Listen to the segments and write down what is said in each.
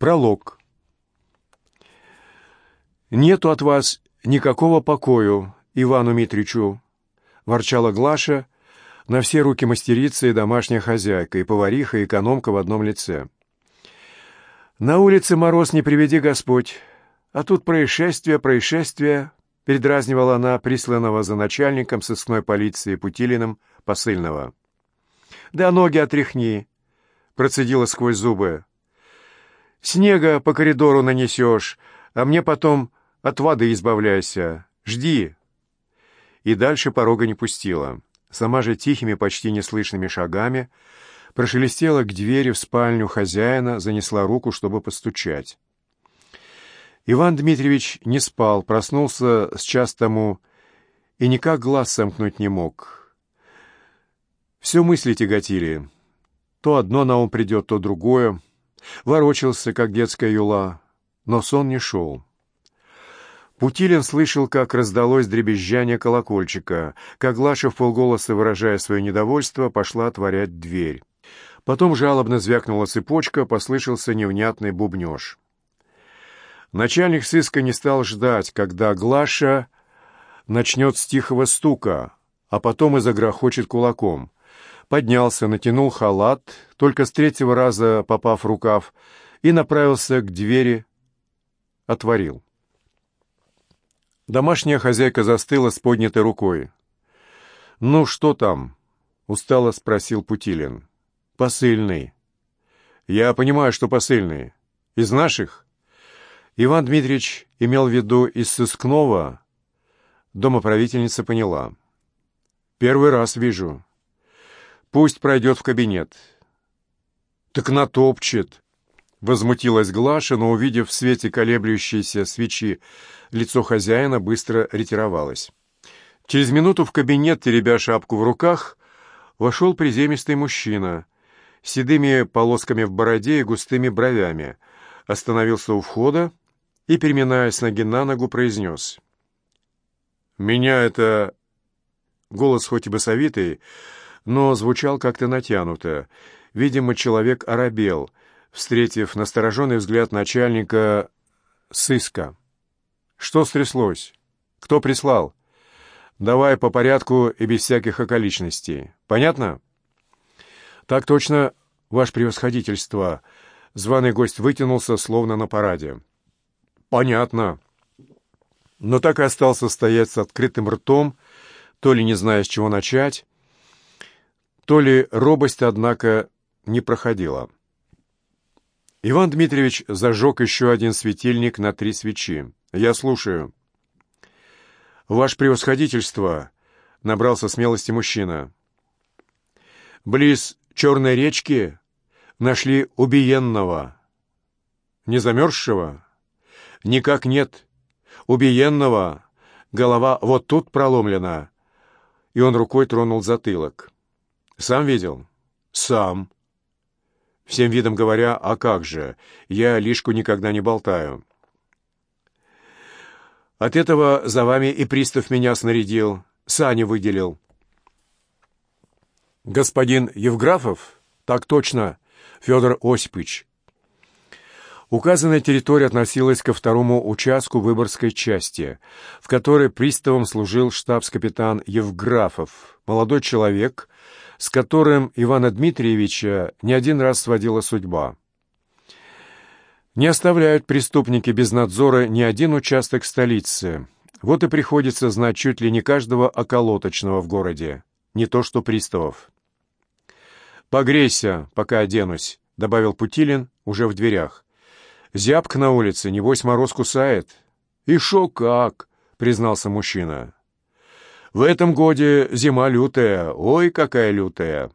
Пролог. «Нету от вас никакого покою, Ивану Митричу», — ворчала Глаша, на все руки мастерица и домашняя хозяйка, и повариха, и экономка в одном лице. «На улице мороз не приведи Господь, а тут происшествие, происшествие», — передразнивала она присланного за начальником сыскной полиции Путилиным посыльного. «Да ноги отряхни», — процедила сквозь зубы. «Снега по коридору нанесешь, а мне потом от воды избавляйся. Жди!» И дальше порога не пустила. Сама же тихими, почти неслышными шагами прошелестела к двери в спальню хозяина, занесла руку, чтобы постучать. Иван Дмитриевич не спал, проснулся с час тому и никак глаз сомкнуть не мог. Все мысли тяготили. То одно на ум придет, то другое. Ворочался, как детская юла, но сон не шел. Путилин слышал, как раздалось дребезжание колокольчика, как Глаша в полголоса, выражая свое недовольство, пошла отворять дверь. Потом жалобно звякнула цепочка, послышался невнятный бубнеж. Начальник сыска не стал ждать, когда Глаша начнет с тихого стука, а потом и загрохочет кулаком. Поднялся, натянул халат, только с третьего раза попав в рукав, и направился к двери, отворил. Домашняя хозяйка застыла с поднятой рукой. «Ну, что там?» — устало спросил Путилин. «Посыльный». «Я понимаю, что посыльный. Из наших?» Иван Дмитриевич имел в виду из сыскного. Домоправительница поняла. «Первый раз вижу. Пусть пройдет в кабинет». «Так натопчет», Возмутилась Глаша, но, увидев в свете колеблющейся свечи лицо хозяина, быстро ретировалась. Через минуту в кабинет, теребя шапку в руках, вошел приземистый мужчина с седыми полосками в бороде и густыми бровями, остановился у входа и, переминаясь ноги на ногу, произнес. «Меня это...» Голос хоть и басовитый, но звучал как-то натянуто. Видимо, человек оробел — встретив настороженный взгляд начальника сыска. «Что стряслось? Кто прислал? Давай по порядку и без всяких околичностей. Понятно?» «Так точно, ваше превосходительство!» Званый гость вытянулся, словно на параде. «Понятно!» Но так и остался стоять с открытым ртом, то ли не зная, с чего начать, то ли робость, однако, не проходила. Иван Дмитриевич зажег еще один светильник на три свечи. «Я слушаю». «Ваше превосходительство!» — набрался смелости мужчина. «Близ Черной речки нашли убиенного». «Не замерзшего?» «Никак нет. Убиенного. Голова вот тут проломлена». И он рукой тронул затылок. «Сам видел?» «Сам», всем видом говоря, а как же, я лишку никогда не болтаю. От этого за вами и пристав меня снарядил, сани выделил. Господин Евграфов? Так точно, Федор Осипович. Указанная территория относилась ко второму участку Выборгской части, в которой приставом служил штабс-капитан Евграфов, молодой человек, с которым Ивана Дмитриевича не один раз сводила судьба. Не оставляют преступники без надзора ни один участок столицы. Вот и приходится знать чуть ли не каждого околоточного в городе, не то что приставов. «Погрейся, пока оденусь», — добавил Путилин уже в дверях. «Зябк на улице, небось мороз кусает». «И шо как?» — признался мужчина. В этом годе зима лютая, ой, какая лютая!»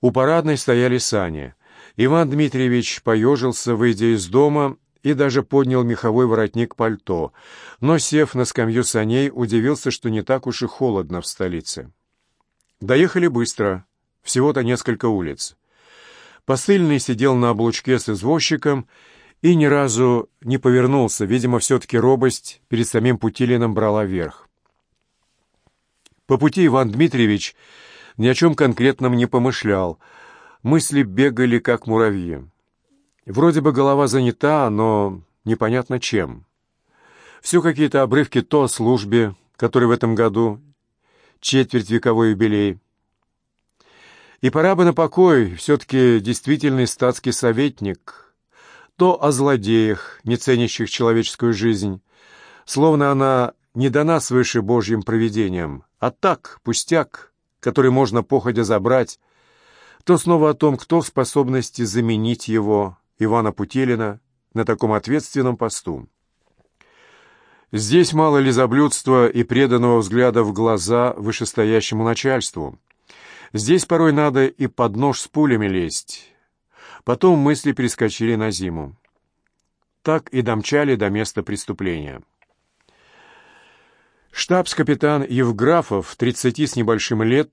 У парадной стояли сани. Иван Дмитриевич поежился, выйдя из дома, и даже поднял меховой воротник пальто, но, сев на скамью саней, удивился, что не так уж и холодно в столице. Доехали быстро, всего-то несколько улиц. Посыльный сидел на облучке с извозчиком и ни разу не повернулся, видимо, все-таки робость перед самим Путилиным брала верх. По пути Иван Дмитриевич ни о чем конкретном не помышлял, мысли бегали, как муравьи. Вроде бы голова занята, но непонятно чем. Все какие-то обрывки то о службе, которой в этом году четверть вековой юбилей. И пора бы на покой, все-таки действительный статский советник, то о злодеях, не ценящих человеческую жизнь, словно она не дана свыше Божьим провидением, а так, пустяк, который можно походя забрать, то снова о том, кто в способности заменить его, Ивана Путилина, на таком ответственном посту. Здесь мало лизоблюдства и преданного взгляда в глаза вышестоящему начальству. Здесь порой надо и под нож с пулями лезть. Потом мысли перескочили на зиму. Так и домчали до места преступления. Штабс-капитан Евграфов, 30 с небольшим лет,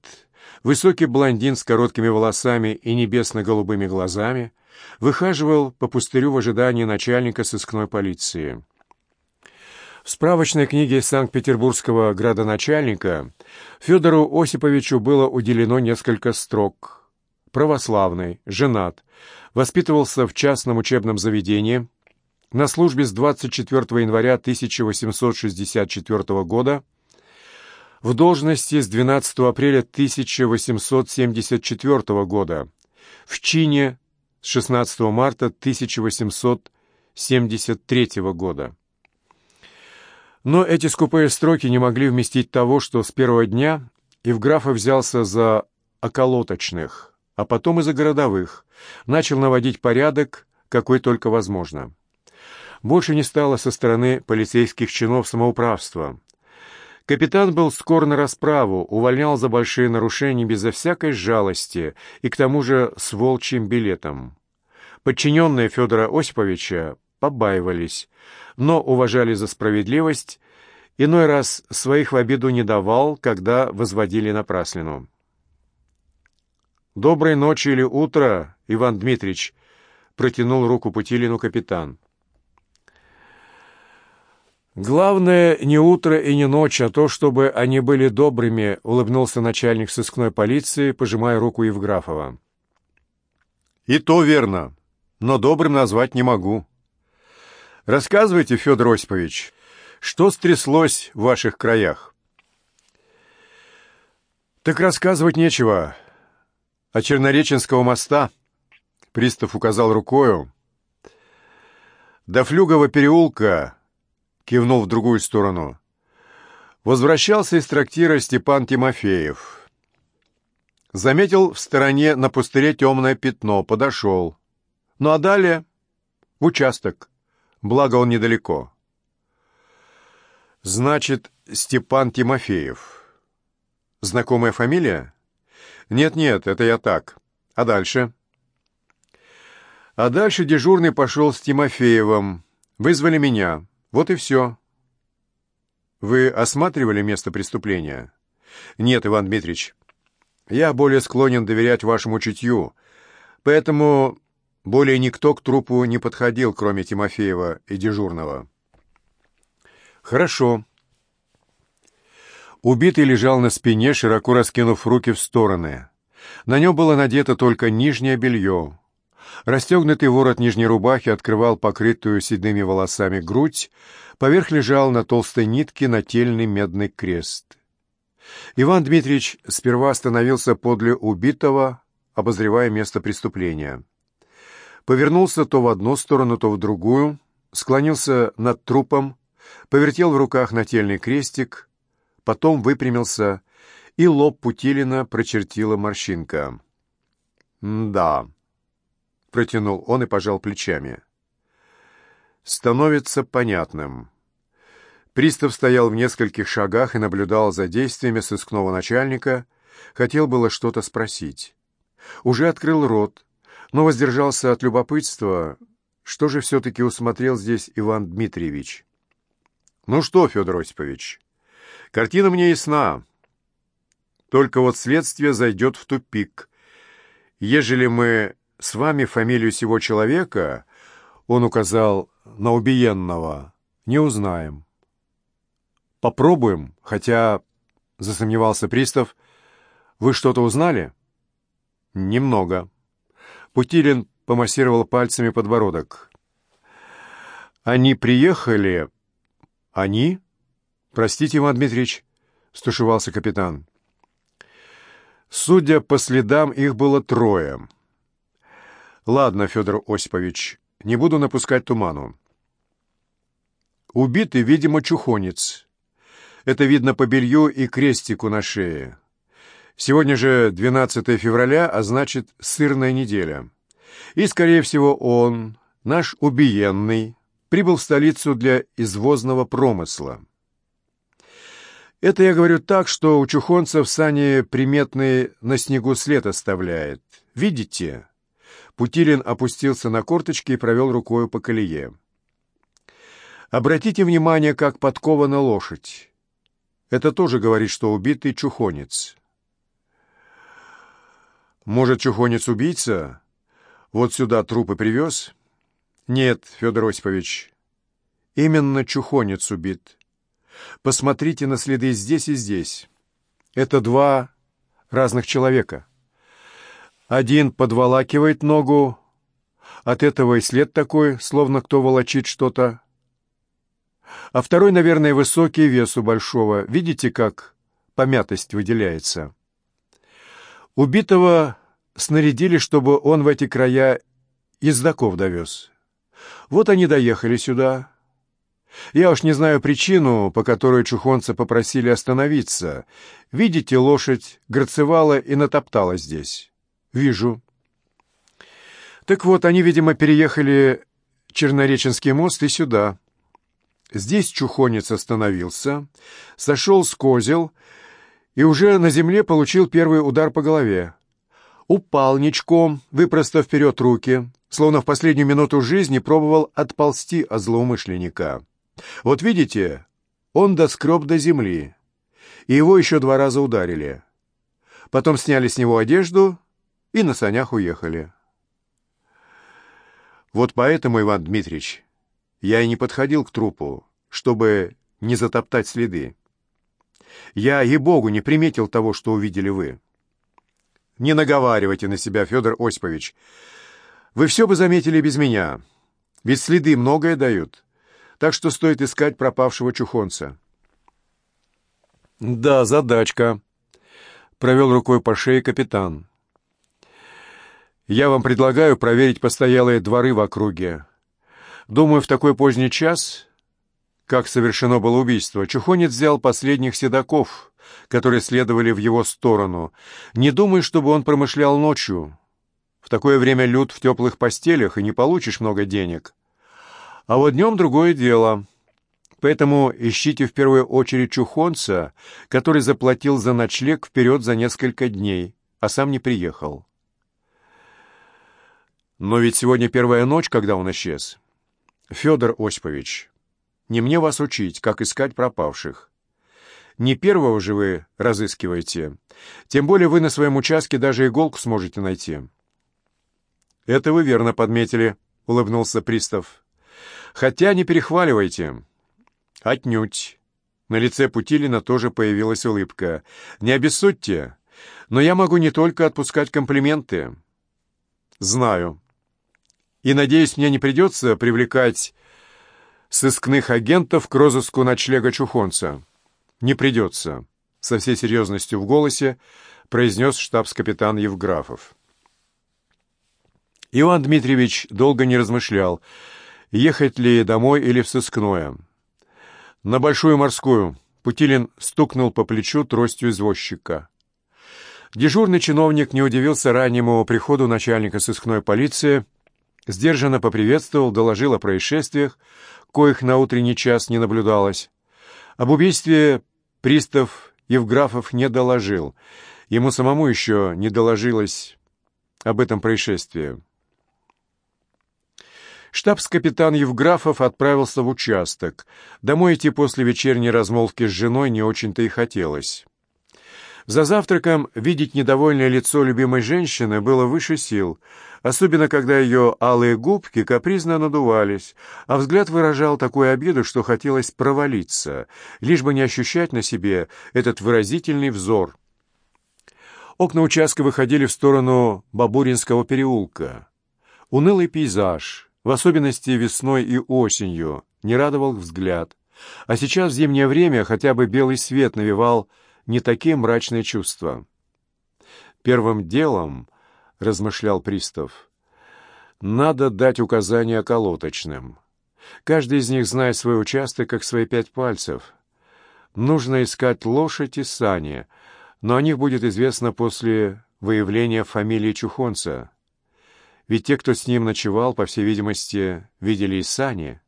высокий блондин с короткими волосами и небесно-голубыми глазами, выхаживал по пустырю в ожидании начальника сыскной полиции. В справочной книге Санкт-Петербургского градоначальника Федору Осиповичу было уделено несколько строк. Православный, женат, воспитывался в частном учебном заведении, на службе с 24 января 1864 года, в должности с 12 апреля 1874 года, в чине с 16 марта 1873 года. Но эти скупые строки не могли вместить того, что с первого дня Евграфов взялся за околоточных, а потом и за городовых, начал наводить порядок, какой только возможно. Больше не стало со стороны полицейских чинов самоуправства. Капитан был скор на расправу, увольнял за большие нарушения безо всякой жалости и к тому же с волчьим билетом. Подчиненные Федора Осиповича побаивались, но уважали за справедливость, иной раз своих в обиду не давал, когда возводили напраслину. «Доброй ночи или утро, Иван Дмитрич!» — протянул руку Путилину капитан. «Главное, не утро и не ночь, а то, чтобы они были добрыми», — улыбнулся начальник сыскной полиции, пожимая руку Евграфова. «И то верно, но добрым назвать не могу. Рассказывайте, Федор Осипович, что стряслось в ваших краях? Так рассказывать нечего. О Чернореченского моста пристав указал рукою. До Флюгова переулка, кивнул в другую сторону, возвращался из трактира Степан Тимофеев. Заметил в стороне на пустыре темное пятно, подошел. Ну а далее в участок благо он недалеко. Значит, Степан Тимофеев. Знакомая фамилия? Нет-нет, это я так. А дальше? А дальше дежурный пошел с Тимофеевым. Вызвали меня. Вот и все. Вы осматривали место преступления? Нет, Иван Дмитриевич. Я более склонен доверять вашему чутью, поэтому более никто к трупу не подходил, кроме Тимофеева и дежурного. «Хорошо». Убитый лежал на спине, широко раскинув руки в стороны. На нем было надето только нижнее белье. Расстегнутый ворот нижней рубахи открывал покрытую седыми волосами грудь, поверх лежал на толстой нитке нательный медный крест. Иван Дмитриевич сперва остановился подле убитого, обозревая место преступления повернулся то в одну сторону, то в другую, склонился над трупом, повертел в руках нательный крестик, потом выпрямился, и лоб Путилина прочертила морщинка. «Да», — протянул он и пожал плечами. «Становится понятным». Пристав стоял в нескольких шагах и наблюдал за действиями сыскного начальника, хотел было что-то спросить. Уже открыл рот, но воздержался от любопытства, что же все-таки усмотрел здесь Иван Дмитриевич. «Ну что, Федор Осипович, картина мне ясна. Только вот следствие зайдет в тупик. Ежели мы с вами фамилию сего человека, он указал на убиенного, не узнаем. Попробуем, хотя, засомневался пристав, вы что-то узнали? Немного. Путилин помассировал пальцами подбородок. «Они приехали...» «Они?» «Простите, Иван Дмитриевич», — стушевался капитан. Судя по следам, их было трое. «Ладно, Федор Осипович, не буду напускать туману. Убитый, видимо, чухонец. Это видно по белью и крестику на шее. Сегодня же 12 февраля, а значит, сырная неделя. И, скорее всего, он, наш убиенный, прибыл в столицу для извозного промысла. Это я говорю так, что у чухонцев сани приметный на снегу след оставляет. Видите? Путилин опустился на корточки и провел рукой по колее. Обратите внимание, как подкована лошадь. Это тоже говорит, что убитый чухонец. Может, чухонец убийца? Вот сюда трупы привез? Нет, Федор Осипович, именно чухонец убит. Посмотрите на следы здесь и здесь. Это два разных человека. Один подволакивает ногу, от этого и след такой, словно кто волочит что-то. А второй, наверное, высокий, весу большого. Видите, как помятость выделяется? Убитого снарядили, чтобы он в эти края ездаков довез. Вот они доехали сюда. Я уж не знаю причину, по которой чухонца попросили остановиться. Видите, лошадь грацевала и натоптала здесь. Вижу. Так вот, они, видимо, переехали Чернореченский мост и сюда. Здесь чухонец остановился, сошел с козел и уже на земле получил первый удар по голове. Упал ничком, выпростав вперед руки, словно в последнюю минуту жизни пробовал отползти от злоумышленника. Вот видите, он доскреб до земли, и его еще два раза ударили. Потом сняли с него одежду и на санях уехали. Вот поэтому, Иван Дмитриевич, я и не подходил к трупу, чтобы не затоптать следы. Я, ей-богу, не приметил того, что увидели вы. Не наговаривайте на себя, Федор Осипович. Вы все бы заметили без меня. Ведь следы многое дают. Так что стоит искать пропавшего чухонца. Да, задачка. Провел рукой по шее капитан. Я вам предлагаю проверить постоялые дворы в округе. Думаю, в такой поздний час как совершено было убийство, Чухонец взял последних седаков, которые следовали в его сторону. Не думай, чтобы он промышлял ночью. В такое время люд в теплых постелях, и не получишь много денег. А вот днем другое дело. Поэтому ищите в первую очередь чухонца, который заплатил за ночлег вперед за несколько дней, а сам не приехал. Но ведь сегодня первая ночь, когда он исчез. Федор Осипович, не мне вас учить, как искать пропавших. Не первого же вы разыскиваете. Тем более вы на своем участке даже иголку сможете найти. «Это вы верно подметили», — улыбнулся пристав. «Хотя не перехваливайте». «Отнюдь». На лице Путилина тоже появилась улыбка. «Не обессудьте, но я могу не только отпускать комплименты». «Знаю. И, надеюсь, мне не придется привлекать сыскных агентов к розыску ночлега Чухонца. «Не придется», — со всей серьезностью в голосе произнес штабс-капитан Евграфов. Иван Дмитриевич долго не размышлял, ехать ли домой или в сыскное. «На Большую морскую», — Путилин стукнул по плечу тростью извозчика. Дежурный чиновник не удивился раннему приходу начальника сыскной полиции, сдержанно поприветствовал, доложил о происшествиях, коих на утренний час не наблюдалось. Об убийстве пристав Евграфов не доложил. Ему самому еще не доложилось об этом происшествии. Штабс-капитан Евграфов отправился в участок. Домой идти после вечерней размолвки с женой не очень-то и хотелось. За завтраком видеть недовольное лицо любимой женщины было выше сил, особенно когда ее алые губки капризно надувались, а взгляд выражал такую обиду, что хотелось провалиться, лишь бы не ощущать на себе этот выразительный взор. Окна участка выходили в сторону Бабуринского переулка. Унылый пейзаж, в особенности весной и осенью, не радовал взгляд. А сейчас в зимнее время хотя бы белый свет навевал не такие мрачные чувства. Первым делом, — размышлял пристав, — надо дать указания колоточным. Каждый из них знает свой участок, как свои пять пальцев. Нужно искать лошадь и сани, но о них будет известно после выявления фамилии Чухонца. Ведь те, кто с ним ночевал, по всей видимости, видели и сани,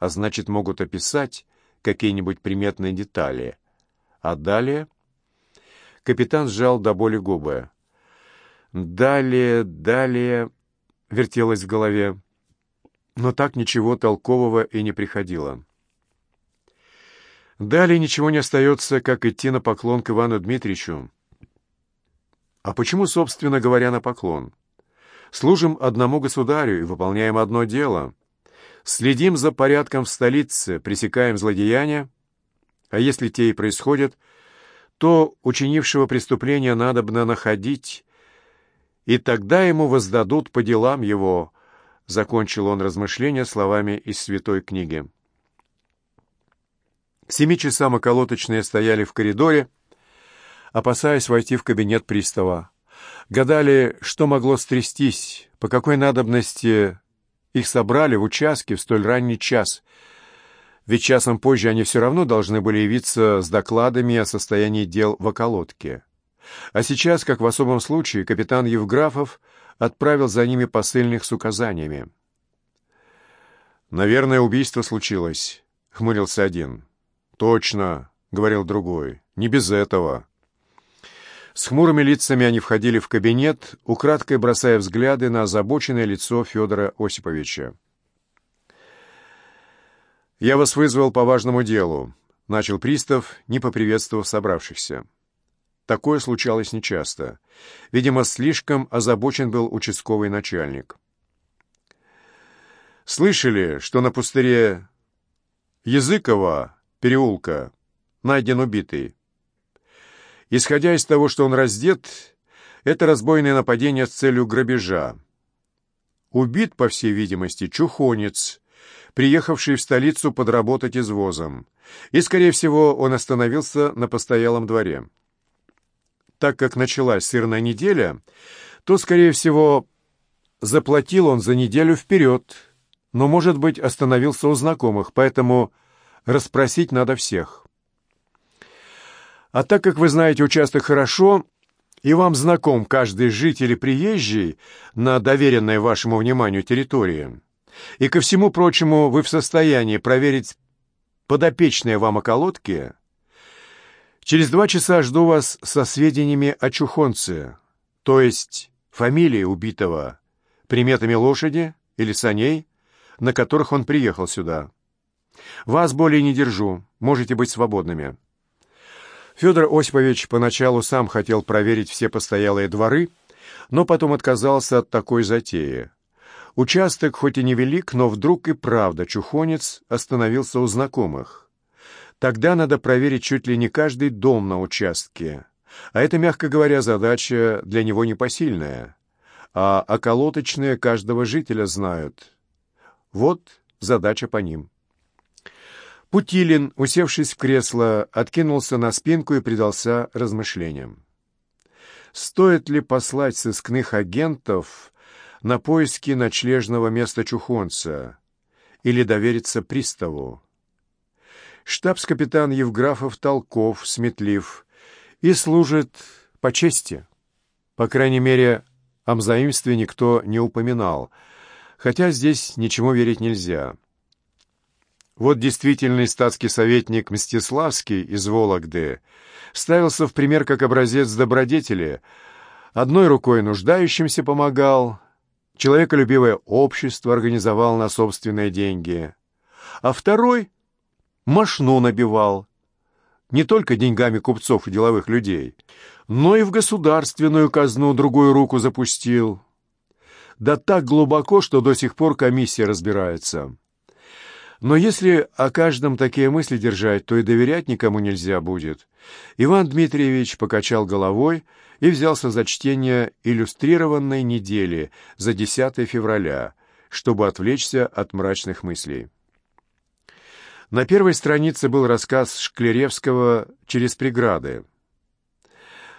а значит, могут описать какие-нибудь приметные детали. А далее... Капитан сжал до боли губы. Далее, далее... Вертелось в голове. Но так ничего толкового и не приходило. Далее ничего не остается, как идти на поклон к Ивану Дмитриевичу. А почему, собственно говоря, на поклон? Служим одному государю и выполняем одно дело. Следим за порядком в столице, пресекаем злодеяния, а если те и происходят, то учинившего преступления надобно находить, и тогда ему воздадут по делам его, — закончил он размышления словами из святой книги. К семи часам околоточные стояли в коридоре, опасаясь войти в кабинет пристава. Гадали, что могло стрястись, по какой надобности их собрали в участке в столь ранний час. Ведь часом позже они все равно должны были явиться с докладами о состоянии дел в околотке. А сейчас, как в особом случае, капитан Евграфов отправил за ними посыльных с указаниями. «Наверное, убийство случилось», — хмурился один. «Точно», — говорил другой, — «не без этого». С хмурыми лицами они входили в кабинет, украдкой бросая взгляды на озабоченное лицо Федора Осиповича. «Я вас вызвал по важному делу», — начал пристав, не поприветствовав собравшихся. Такое случалось нечасто. Видимо, слишком озабочен был участковый начальник. «Слышали, что на пустыре Языкова переулка найден убитый?» Исходя из того, что он раздет, это разбойное нападение с целью грабежа. Убит, по всей видимости, чухонец, приехавший в столицу подработать извозом, и, скорее всего, он остановился на постоялом дворе. Так как началась сырная неделя, то, скорее всего, заплатил он за неделю вперед, но, может быть, остановился у знакомых, поэтому расспросить надо всех. А так как вы знаете участок хорошо, и вам знаком каждый житель и приезжий на доверенной вашему вниманию территории, и ко всему прочему вы в состоянии проверить подопечные вам околотки, через два часа жду вас со сведениями о чухонце, то есть фамилии убитого, приметами лошади или саней, на которых он приехал сюда. Вас более не держу, можете быть свободными». Федор Осипович поначалу сам хотел проверить все постоялые дворы, но потом отказался от такой затеи. Участок хоть и невелик, но вдруг и правда чухонец остановился у знакомых. Тогда надо проверить чуть ли не каждый дом на участке. А это, мягко говоря, задача для него непосильная. А околоточные каждого жителя знают. Вот задача по ним. Путилин, усевшись в кресло, откинулся на спинку и предался размышлениям. Стоит ли послать сыскных агентов на поиски ночлежного места Чухонца или довериться приставу? Штабс-капитан Евграфов толков, сметлив и служит по чести. По крайней мере, о мзаимстве никто не упоминал, хотя здесь ничему верить нельзя. Вот действительный статский советник Мстиславский из Вологды ставился в пример как образец добродетели. Одной рукой нуждающимся помогал, человеколюбивое общество организовал на собственные деньги, а второй мошну набивал, не только деньгами купцов и деловых людей, но и в государственную казну другую руку запустил. Да так глубоко, что до сих пор комиссия разбирается. Но если о каждом такие мысли держать, то и доверять никому нельзя будет. Иван Дмитриевич покачал головой и взялся за чтение иллюстрированной недели за 10 февраля, чтобы отвлечься от мрачных мыслей. На первой странице был рассказ Шклеревского «Через преграды».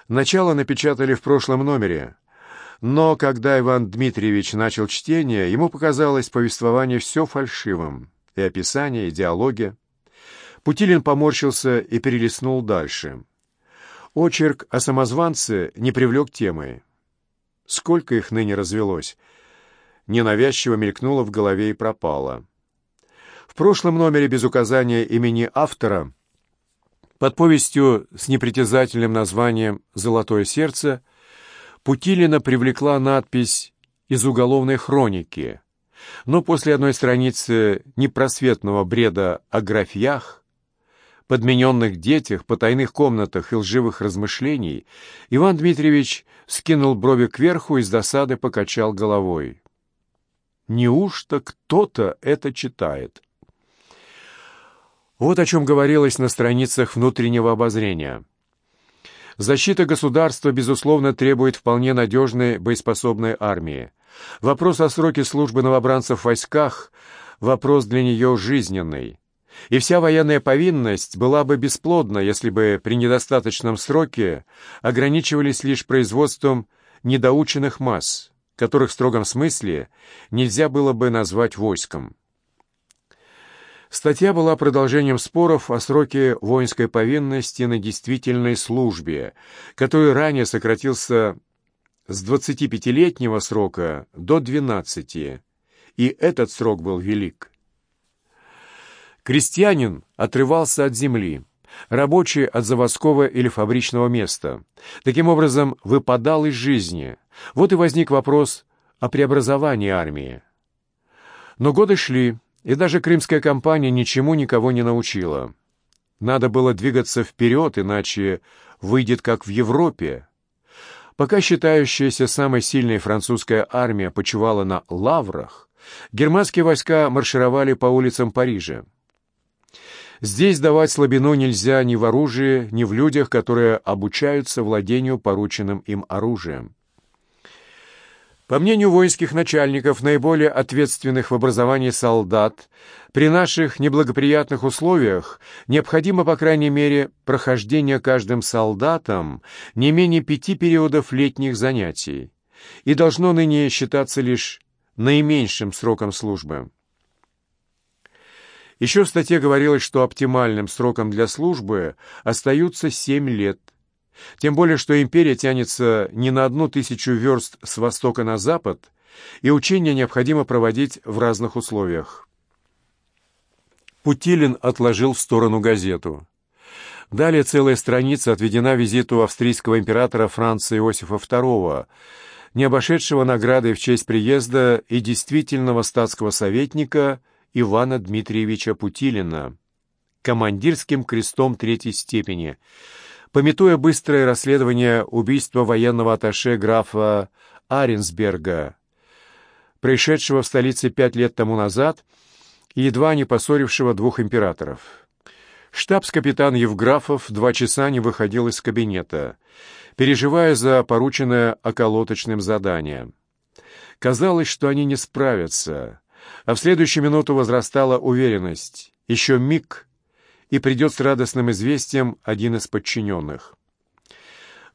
Начало напечатали в прошлом номере, но когда Иван Дмитриевич начал чтение, ему показалось повествование все фальшивым и описание, и диалоги. Путилин поморщился и перелистнул дальше. Очерк о самозванце не привлек темы. Сколько их ныне развелось? Ненавязчиво мелькнуло в голове и пропало. В прошлом номере без указания имени автора под повестью с непритязательным названием «Золотое сердце» Путилина привлекла надпись из уголовной хроники, но после одной страницы непросветного бреда о графьях, подмененных детях, потайных комнатах и лживых размышлений, Иван Дмитриевич скинул брови кверху и с досады покачал головой. Неужто кто-то это читает? Вот о чем говорилось на страницах внутреннего обозрения. Защита государства, безусловно, требует вполне надежной боеспособной армии. Вопрос о сроке службы новобранцев в войсках – вопрос для нее жизненный. И вся военная повинность была бы бесплодна, если бы при недостаточном сроке ограничивались лишь производством недоученных масс, которых в строгом смысле нельзя было бы назвать войском. Статья была продолжением споров о сроке воинской повинности на действительной службе, который ранее сократился с 25-летнего срока до 12, и этот срок был велик. Крестьянин отрывался от земли, рабочий от заводского или фабричного места. Таким образом, выпадал из жизни. Вот и возник вопрос о преобразовании армии. Но годы шли, и даже крымская кампания ничему никого не научила. Надо было двигаться вперед, иначе выйдет как в Европе. Пока считающаяся самой сильной французская армия почивала на лаврах, германские войска маршировали по улицам Парижа. Здесь давать слабину нельзя ни в оружии, ни в людях, которые обучаются владению порученным им оружием. По мнению воинских начальников, наиболее ответственных в образовании солдат, при наших неблагоприятных условиях необходимо, по крайней мере, прохождение каждым солдатом не менее пяти периодов летних занятий и должно ныне считаться лишь наименьшим сроком службы. Еще в статье говорилось, что оптимальным сроком для службы остаются семь лет – тем более, что империя тянется не на одну тысячу верст с востока на запад, и учения необходимо проводить в разных условиях. Путилин отложил в сторону газету. Далее целая страница отведена визиту австрийского императора Франца Иосифа II, не обошедшего наградой в честь приезда и действительного статского советника Ивана Дмитриевича Путилина, командирским крестом третьей степени – Пометуя быстрое расследование убийства военного атташе графа Аренсберга, происшедшего в столице пять лет тому назад и едва не поссорившего двух императоров. Штабс-капитан Евграфов два часа не выходил из кабинета, переживая за порученное околоточным задание. Казалось, что они не справятся, а в следующую минуту возрастала уверенность. Еще миг, и придет с радостным известием один из подчиненных.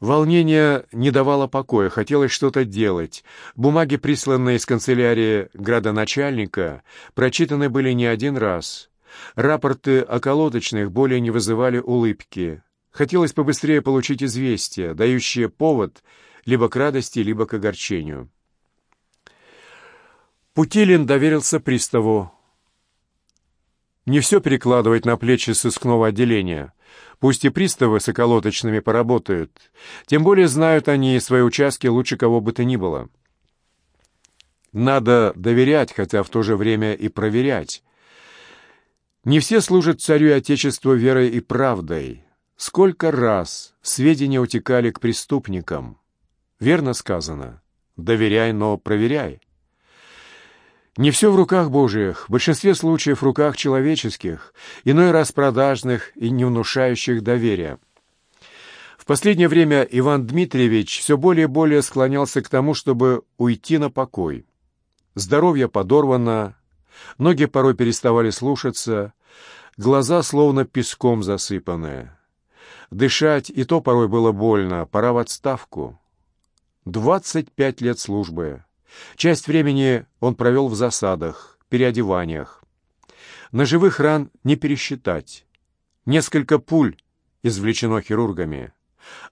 Волнение не давало покоя, хотелось что-то делать. Бумаги, присланные из канцелярии градоначальника, прочитаны были не один раз. Рапорты о колодочных более не вызывали улыбки. Хотелось побыстрее получить известие, дающее повод либо к радости, либо к огорчению. Путилин доверился приставу. Не все перекладывать на плечи сыскного отделения. Пусть и приставы с околоточными поработают. Тем более знают они свои участки лучше кого бы то ни было. Надо доверять, хотя в то же время и проверять. Не все служат царю и отечеству верой и правдой. Сколько раз сведения утекали к преступникам. Верно сказано. Доверяй, но проверяй. Не все в руках Божиих, в большинстве случаев в руках человеческих, иной раз продажных и не внушающих доверия. В последнее время Иван Дмитриевич все более и более склонялся к тому, чтобы уйти на покой. Здоровье подорвано, ноги порой переставали слушаться, глаза словно песком засыпаны. Дышать и то порой было больно, пора в отставку. Двадцать пять лет службы. Часть времени он провел в засадах, переодеваниях. Ножевых ран не пересчитать. Несколько пуль извлечено хирургами.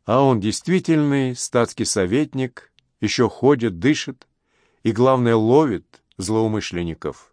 А он действительный статский советник, еще ходит, дышит и, главное, ловит злоумышленников.